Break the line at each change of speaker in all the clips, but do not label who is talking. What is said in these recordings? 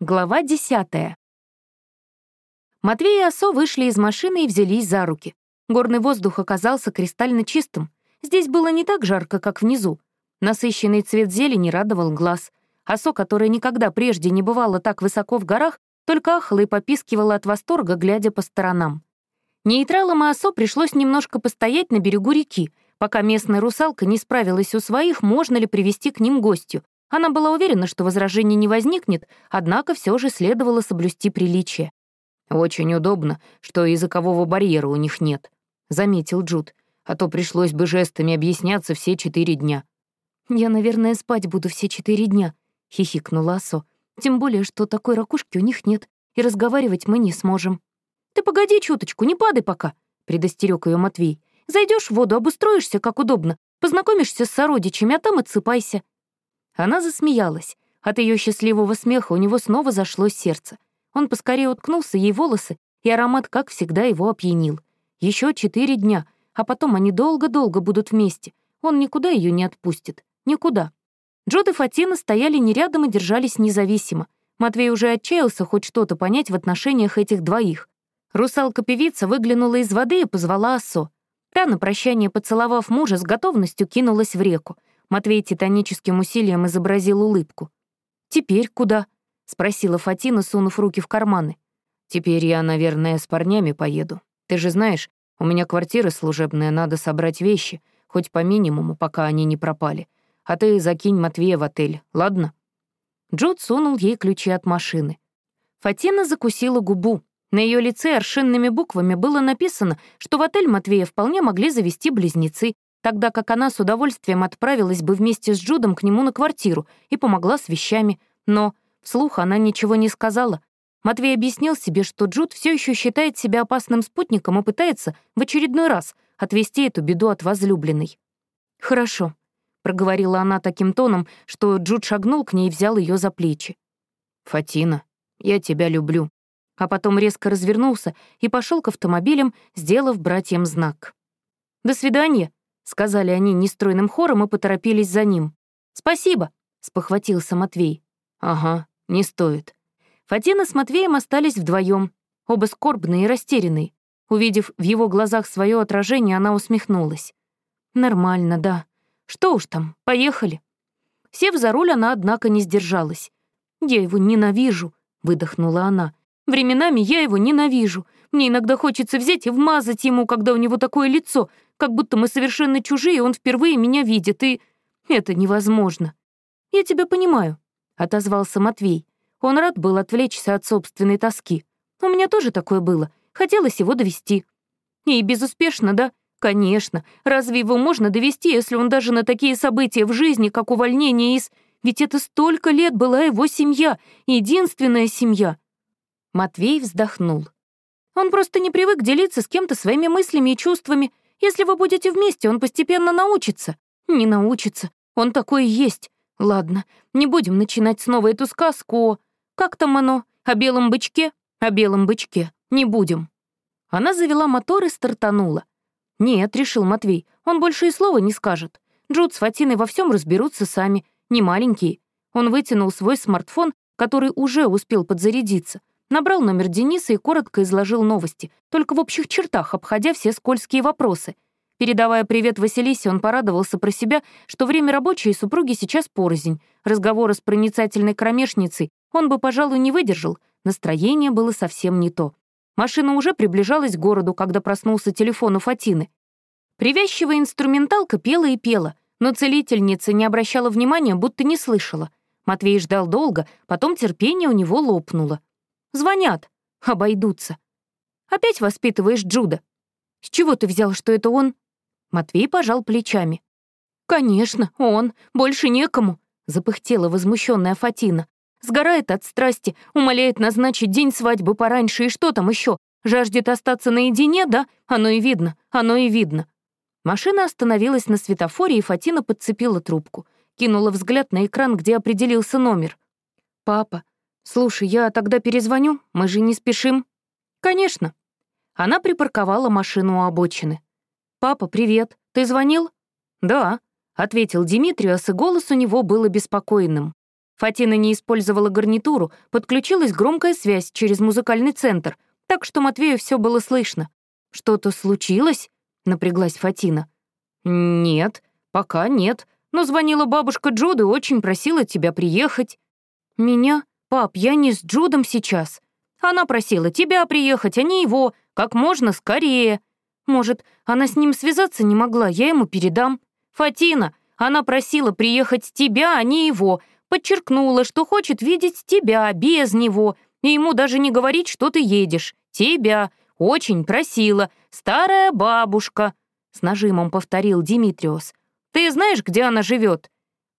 Глава десятая. Матвей и Осо вышли из машины и взялись за руки. Горный воздух оказался кристально чистым. Здесь было не так жарко, как внизу. Насыщенный цвет зелени радовал глаз. Осо, которая никогда прежде не бывала так высоко в горах, только ахала и попискивала от восторга, глядя по сторонам. Нейтралам и Осо пришлось немножко постоять на берегу реки, пока местная русалка не справилась у своих, можно ли привести к ним гостю, она была уверена, что возражений не возникнет, однако все же следовало соблюсти приличие.
«Очень удобно, что языкового барьера у них нет», — заметил Джуд, «а то пришлось бы жестами объясняться все четыре дня».
«Я, наверное, спать буду все четыре дня», — хихикнула Асо. «Тем более, что такой ракушки у них нет, и разговаривать мы не сможем». «Ты погоди чуточку, не падай пока», — предостерег ее Матвей. Зайдешь в воду, обустроишься как удобно, познакомишься с сородичами, а там отсыпайся». Она засмеялась. От ее счастливого смеха у него снова зашло сердце. Он поскорее уткнулся ей волосы, и аромат, как всегда, его опьянил. Еще четыре дня, а потом они долго-долго будут вместе. Он никуда ее не отпустит. Никуда. Джод и Фатина стояли не рядом и держались независимо. Матвей уже отчаялся хоть что-то понять в отношениях этих двоих. Русалка-певица выглянула из воды и позвала Асо. Та, на прощание поцеловав мужа, с готовностью кинулась в реку. Матвей титаническим усилием изобразил улыбку. «Теперь куда?» — спросила Фатина, сунув руки в карманы.
«Теперь я, наверное, с парнями поеду. Ты же знаешь, у меня квартира служебная, надо собрать вещи, хоть по минимуму, пока они не пропали. А ты закинь Матвея в отель, ладно?»
Джуд сунул ей ключи от машины. Фатина закусила губу. На ее лице аршинными буквами было написано, что в отель Матвея вполне могли завести близнецы, тогда как она с удовольствием отправилась бы вместе с Джудом к нему на квартиру и помогла с вещами. Но вслух она ничего не сказала. Матвей объяснил себе, что Джуд все еще считает себя опасным спутником и пытается в очередной раз отвести эту беду от возлюбленной. «Хорошо», — проговорила она таким тоном, что Джуд шагнул к ней и взял ее за плечи.
«Фатина, я тебя люблю»,
а потом резко развернулся и пошел к автомобилям, сделав братьям знак. «До свидания», сказали они нестройным хором и поторопились за ним. «Спасибо», — спохватился Матвей.
«Ага, не стоит».
Фатина с Матвеем остались вдвоем, оба скорбные и растерянные. Увидев в его глазах свое отражение, она усмехнулась. «Нормально, да. Что уж там, поехали». Сев за руль, она, однако, не сдержалась. «Я его ненавижу», — выдохнула она. «Временами я его ненавижу. Мне иногда хочется взять и вмазать ему, когда у него такое лицо, как будто мы совершенно чужие, он впервые меня видит, и... Это невозможно. Я тебя понимаю, — отозвался Матвей. Он рад был отвлечься от собственной тоски. У меня тоже такое было. Хотелось его довести. И безуспешно, да? Конечно. Разве его можно довести, если он даже на такие события в жизни, как увольнение из... Ведь это столько лет была его семья, единственная семья. Матвей вздохнул. Он просто не привык делиться с кем-то своими мыслями и чувствами. Если вы будете вместе, он постепенно научится. Не научится. Он такой и есть. Ладно, не будем начинать снова эту сказку о... Как там оно? О белом бычке? О белом бычке. Не будем. Она завела мотор и стартанула. «Нет», — решил Матвей, — «он больше и слова не скажет. Джуд с Фатиной во всем разберутся сами, не маленькие». Он вытянул свой смартфон, который уже успел подзарядиться, Набрал номер Дениса и коротко изложил новости, только в общих чертах, обходя все скользкие вопросы. Передавая привет Василисе, он порадовался про себя, что время рабочей супруги сейчас порознь. Разговора с проницательной кромешницей он бы, пожалуй, не выдержал. Настроение было совсем не то. Машина уже приближалась к городу, когда проснулся телефон у Фатины. Привязчивая инструменталка пела и пела, но целительница не обращала внимания, будто не слышала. Матвей ждал долго, потом терпение у него лопнуло. Звонят. Обойдутся. Опять воспитываешь Джуда. С чего ты взял, что это он? Матвей пожал плечами. Конечно, он. Больше некому. Запыхтела возмущенная Фатина. Сгорает от страсти, умоляет назначить день свадьбы пораньше, и что там еще? Жаждет остаться наедине, да? Оно и видно, оно и видно. Машина остановилась на светофоре, и Фатина подцепила трубку. Кинула взгляд на экран, где определился номер. «Папа, «Слушай, я тогда перезвоню, мы же не спешим». «Конечно». Она припарковала машину у обочины. «Папа, привет. Ты звонил?» «Да», — ответил Димитриос, и голос у него был обеспокоенным. Фатина не использовала гарнитуру, подключилась громкая связь через музыкальный центр, так что Матвею все было слышно. «Что-то случилось?» — напряглась Фатина. «Нет, пока нет. Но звонила бабушка Джуды, очень просила тебя приехать». «Меня? Пап, я не с Джудом сейчас. Она просила тебя приехать, а не его, как можно скорее. Может, она с ним связаться не могла, я ему передам. Фатина, она просила приехать тебя, а не его, подчеркнула, что хочет видеть тебя без него, и ему даже не говорить, что ты едешь. Тебя. Очень просила. Старая бабушка. С нажимом повторил Димитриос. Ты знаешь, где она живет?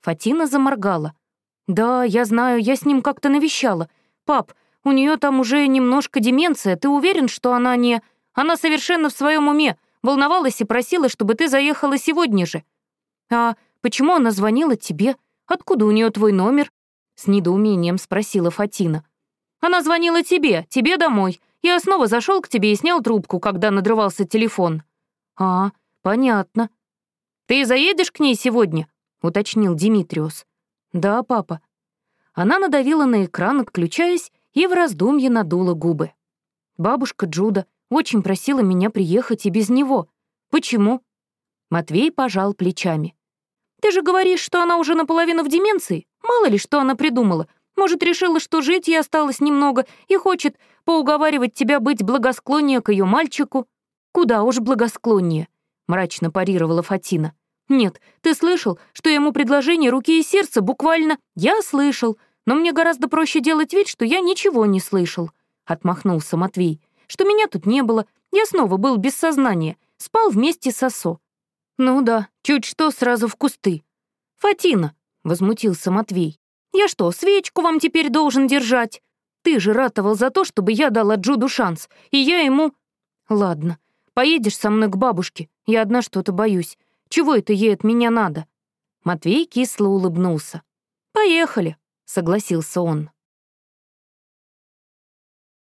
Фатина заморгала. «Да, я знаю, я с ним как-то навещала. Пап, у нее там уже немножко деменция, ты уверен, что она не... Она совершенно в своем уме, волновалась и просила, чтобы ты заехала сегодня же. А почему она звонила тебе? Откуда у нее твой номер?» С недоумением спросила Фатина. «Она звонила тебе, тебе домой. Я снова зашел к тебе и снял трубку, когда надрывался телефон». «А, понятно». «Ты заедешь к ней сегодня?» — уточнил Димитриус. «Да, папа». Она надавила на экран, отключаясь, и в раздумье надула губы. Бабушка Джуда очень просила меня приехать и без него. Почему? Матвей пожал плечами. Ты же говоришь, что она уже наполовину в деменции. Мало ли, что она придумала. Может, решила, что жить ей осталось немного и хочет поуговаривать тебя быть благосклоннее к ее мальчику. Куда уж благосклоннее, мрачно парировала Фатина. Нет, ты слышал, что ему предложение руки и сердца буквально «я слышал», но мне гораздо проще делать вид, что я ничего не слышал», — отмахнулся Матвей. «Что меня тут не было, я снова был без сознания, спал вместе с Осо». «Ну да, чуть что сразу в кусты». «Фатина», — возмутился Матвей, «я что, свечку вам теперь должен держать? Ты же ратовал за то, чтобы я дала Джуду шанс, и я ему...» «Ладно, поедешь со мной к бабушке, я одна что-то боюсь. Чего это ей от меня надо?» Матвей кисло улыбнулся. «Поехали», согласился он.